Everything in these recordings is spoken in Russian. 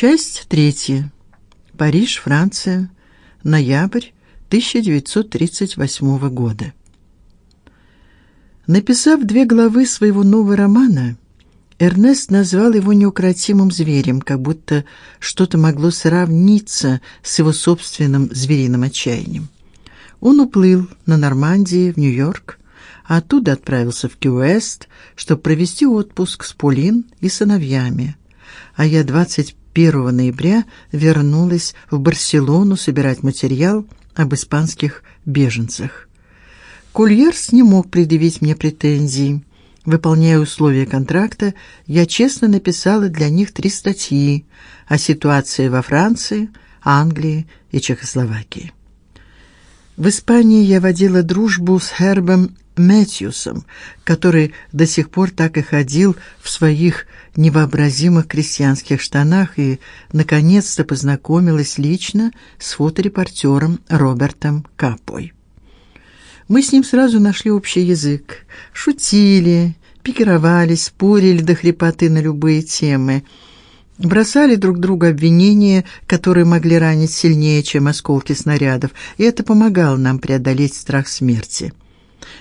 Часть третья. Париж, Франция. Ноябрь 1938 года. Написав две главы своего нового романа, Эрнест назвал его неукротимым зверем, как будто что-то могло сравниться с его собственным звериным отчаянием. Он уплыл на Нормандии в Нью-Йорк, а оттуда отправился в Кьюэст, чтобы провести отпуск с Полин и сыновьями. А я 21 ноября вернулась в Барселону собирать материал об испанских беженцах. Кольерс не мог предъявить мне претензий. Выполняя условия контракта, я честно написала для них три статьи о ситуации во Франции, Англии и Чехословакии. В Испании я водила дружбу с Хербом Мэтьюсом, который до сих пор так и ходил в своих невообразимых крестьянских штанах и наконец-то познакомилась лично с фоторепортером Робертом Капой. Мы с ним сразу нашли общий язык, шутили, пикировались, спорили до хрипоты на любые темы, бросали друг другу обвинения, которые могли ранить сильнее, чем осколки снарядов, и это помогало нам преодолеть страх смерти.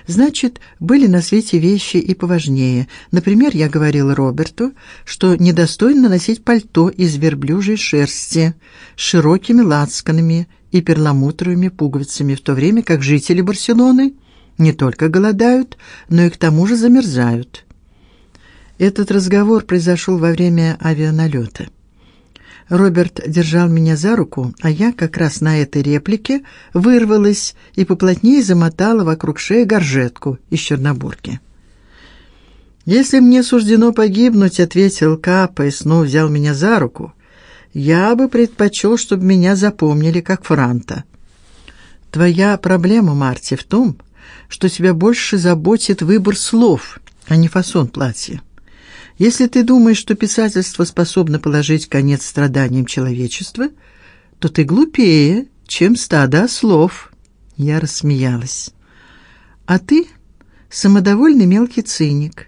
Значит, были на свете вещи и поважнее. Например, я говорил Роберту, что недостойно носить пальто из верблюжьей шерсти с широкими лацканами и перламутровыми пуговицами, в то время как жители Барселоны не только голодают, но и к тому же замерзают. Этот разговор произошел во время авианалета. Роберт держал меня за руку, а я как раз на этой реплике вырвалась и поплотнее замотала вокруг шеи горжетку из чернобурки. Если мне суждено погибнуть, ответил Капа и снова взял меня за руку. Я бы предпочел, чтобы меня запомнили как Франта. Твоя проблема, Марти, в том, что тебя больше заботит выбор слов, а не фасон платья. Если ты думаешь, что писательство способно положить конец страданиям человечества, то ты глупее, чем стадо слов. Я рассмеялась. А ты самодовольный мелкий циник.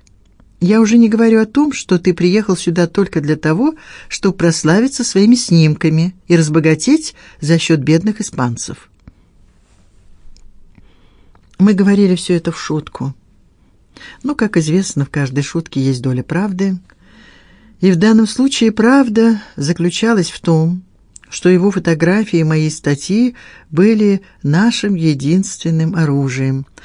Я уже не говорю о том, что ты приехал сюда только для того, чтобы прославиться своими снимками и разбогатеть за счет бедных испанцев. Мы говорили все это в шутку. Но, как известно, в каждой шутке есть доля правды. И в данном случае правда заключалась в том, что его фотографии и мои статьи были нашим единственным оружием –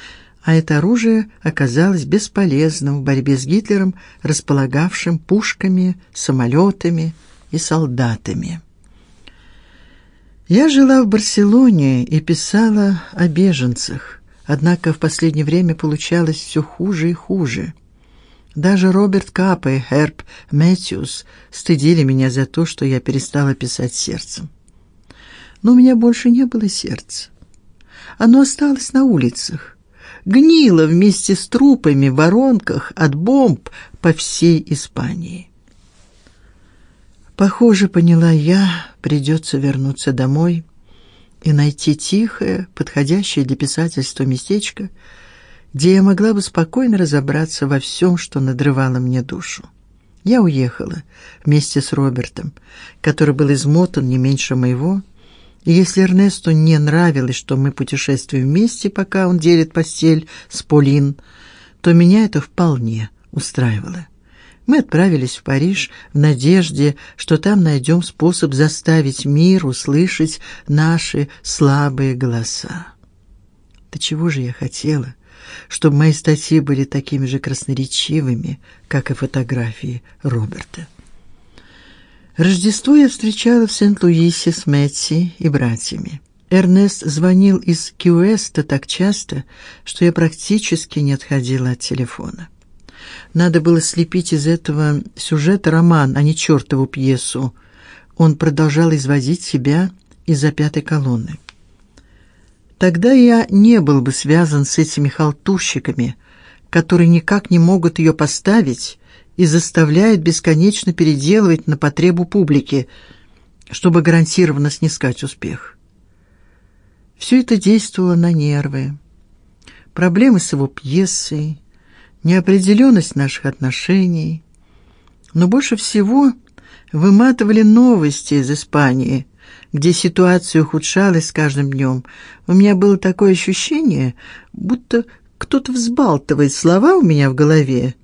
а это оружие оказалось бесполезным в борьбе с Гитлером, располагавшим пушками, самолетами и солдатами. Я жила в Барселоне и писала о беженцах, однако в последнее время получалось все хуже и хуже. Даже Роберт Капа и Херб Мэтьюс стыдили меня за то, что я перестала писать сердцем. Но у меня больше не было сердца. Оно осталось на улицах гнило вместе с трупами в воронках от бомб по всей Испании. Похоже, поняла я, придется вернуться домой и найти тихое, подходящее для писательства местечко, где я могла бы спокойно разобраться во всем, что надрывало мне душу. Я уехала вместе с Робертом, который был измотан не меньше моего, и если Эрнесту не нравилось, что мы путешествуем вместе, пока он делит постель с Полин, то меня это вполне устраивало. Мы отправились в Париж в надежде, что там найдем способ заставить мир услышать наши слабые голоса. Да чего же я хотела, чтобы мои статьи были такими же красноречивыми, как и фотографии Роберта. Рождество я встречала в Сент-Луисе с Мэтси и братьями. Эрнест звонил из Кьюэста так часто, что я практически не отходила от телефона. Надо было слепить из этого сюжета роман, а не чертову пьесу. Он продолжал изводить себя из-за пятой колонны. Тогда я не был бы связан с этими халтурщиками, которые никак не могут ее поставить и заставляет бесконечно переделывать на потребу публики, чтобы гарантированно снискать успех. Все это действовало на нервы. Проблемы с его пьесой, неопределенность наших отношений, но больше всего Выматывали новости из Испании, где ситуация ухудшалась с каждым днем. У меня было такое ощущение, будто кто-то взбалтывает слова у меня в голове,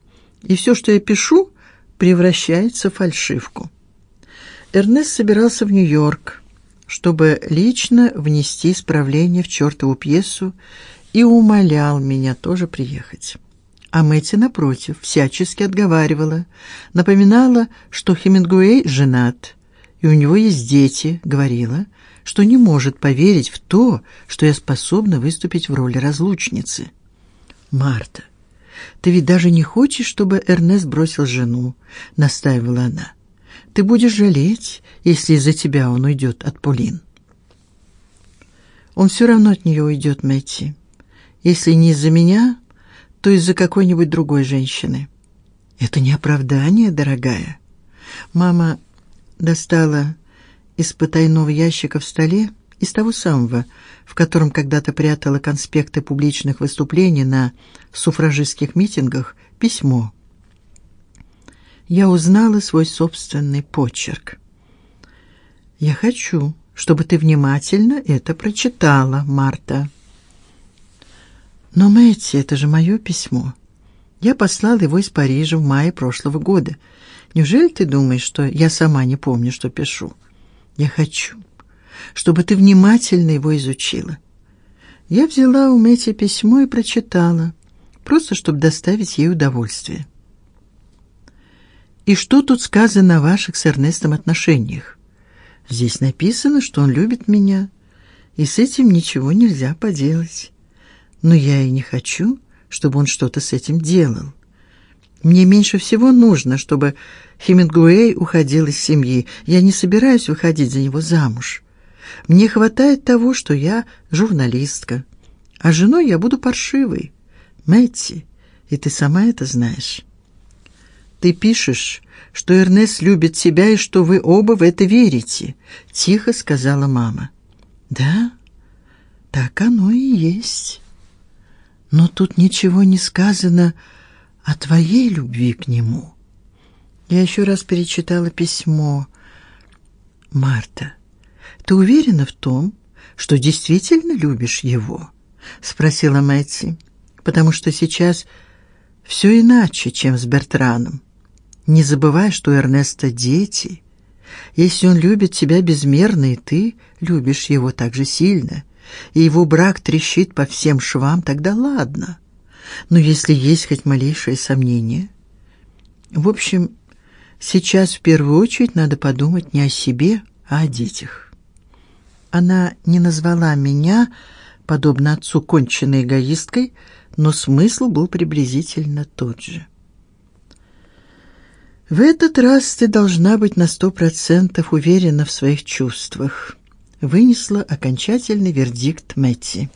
и все, что я пишу, превращается в фальшивку. Эрнест собирался в Нью-Йорк, чтобы лично внести исправление в чертову пьесу и умолял меня тоже приехать. А Мэтти напротив всячески отговаривала, напоминала, что Хемингуэй женат, и у него есть дети, говорила, что не может поверить в то, что я способна выступить в роли разлучницы. Марта, ты ведь даже не хочешь, чтобы Эрнест бросил жену, настаивала она. Ты будешь жалеть, если из-за тебя он уйдет от Полин. Он все равно от нее уйдет, Мэтти. Если не из-за меня, то из-за какой-нибудь другой женщины. Это не оправдание, дорогая. Мама достала из потайного ящика в столе, из того самого, в котором когда-то прятала конспекты публичных выступлений на суфражистских митингах, письмо. Я узнала свой собственный почерк. Я хочу, чтобы ты внимательно это прочитала, Марта. Но Мэтти, это же мое письмо. Я послал его из Парижа в мае прошлого года. Неужели ты думаешь, что я сама не помню, что пишу? Я хочу, чтобы ты внимательно его изучила. Я взяла у Мэтти письмо и прочитала, просто чтобы доставить ей удовольствие. И что тут сказано о ваших с Эрнестом отношениях? Здесь написано, что он любит меня, и с этим ничего нельзя поделать но я и не хочу, чтобы он что-то с этим делал. Мне меньше всего нужно, чтобы Хемингуэй уходил из семьи. Я не собираюсь выходить за него замуж. Мне хватает того, что я журналистка, а женой я буду паршивой. Мэтти, и ты сама это знаешь. Ты пишешь, что Эрнест любит тебя и что вы оба в это верите, тихо сказала мама. Да? Так оно и есть. Но тут ничего не сказано о твоей любви к нему. Я еще раз перечитала письмо. Марта, ты уверена в том, что действительно любишь его? спросила Мэтти, потому что сейчас все иначе, чем с Бертраном. Не забывай, что у Эрнеста дети. Если он любит тебя безмерно, и ты любишь его так же сильно, и его брак трещит по всем швам, тогда ладно. Но если есть хоть малейшее сомнение, в общем, сейчас в первую очередь надо подумать не о себе, а о детях. Она не назвала меня, подобно отцу, конченной эгоисткой, но смысл был приблизительно тот же. В этот раз ты должна быть на сто процентов уверена в своих чувствах вынесла окончательный вердикт Мэтти.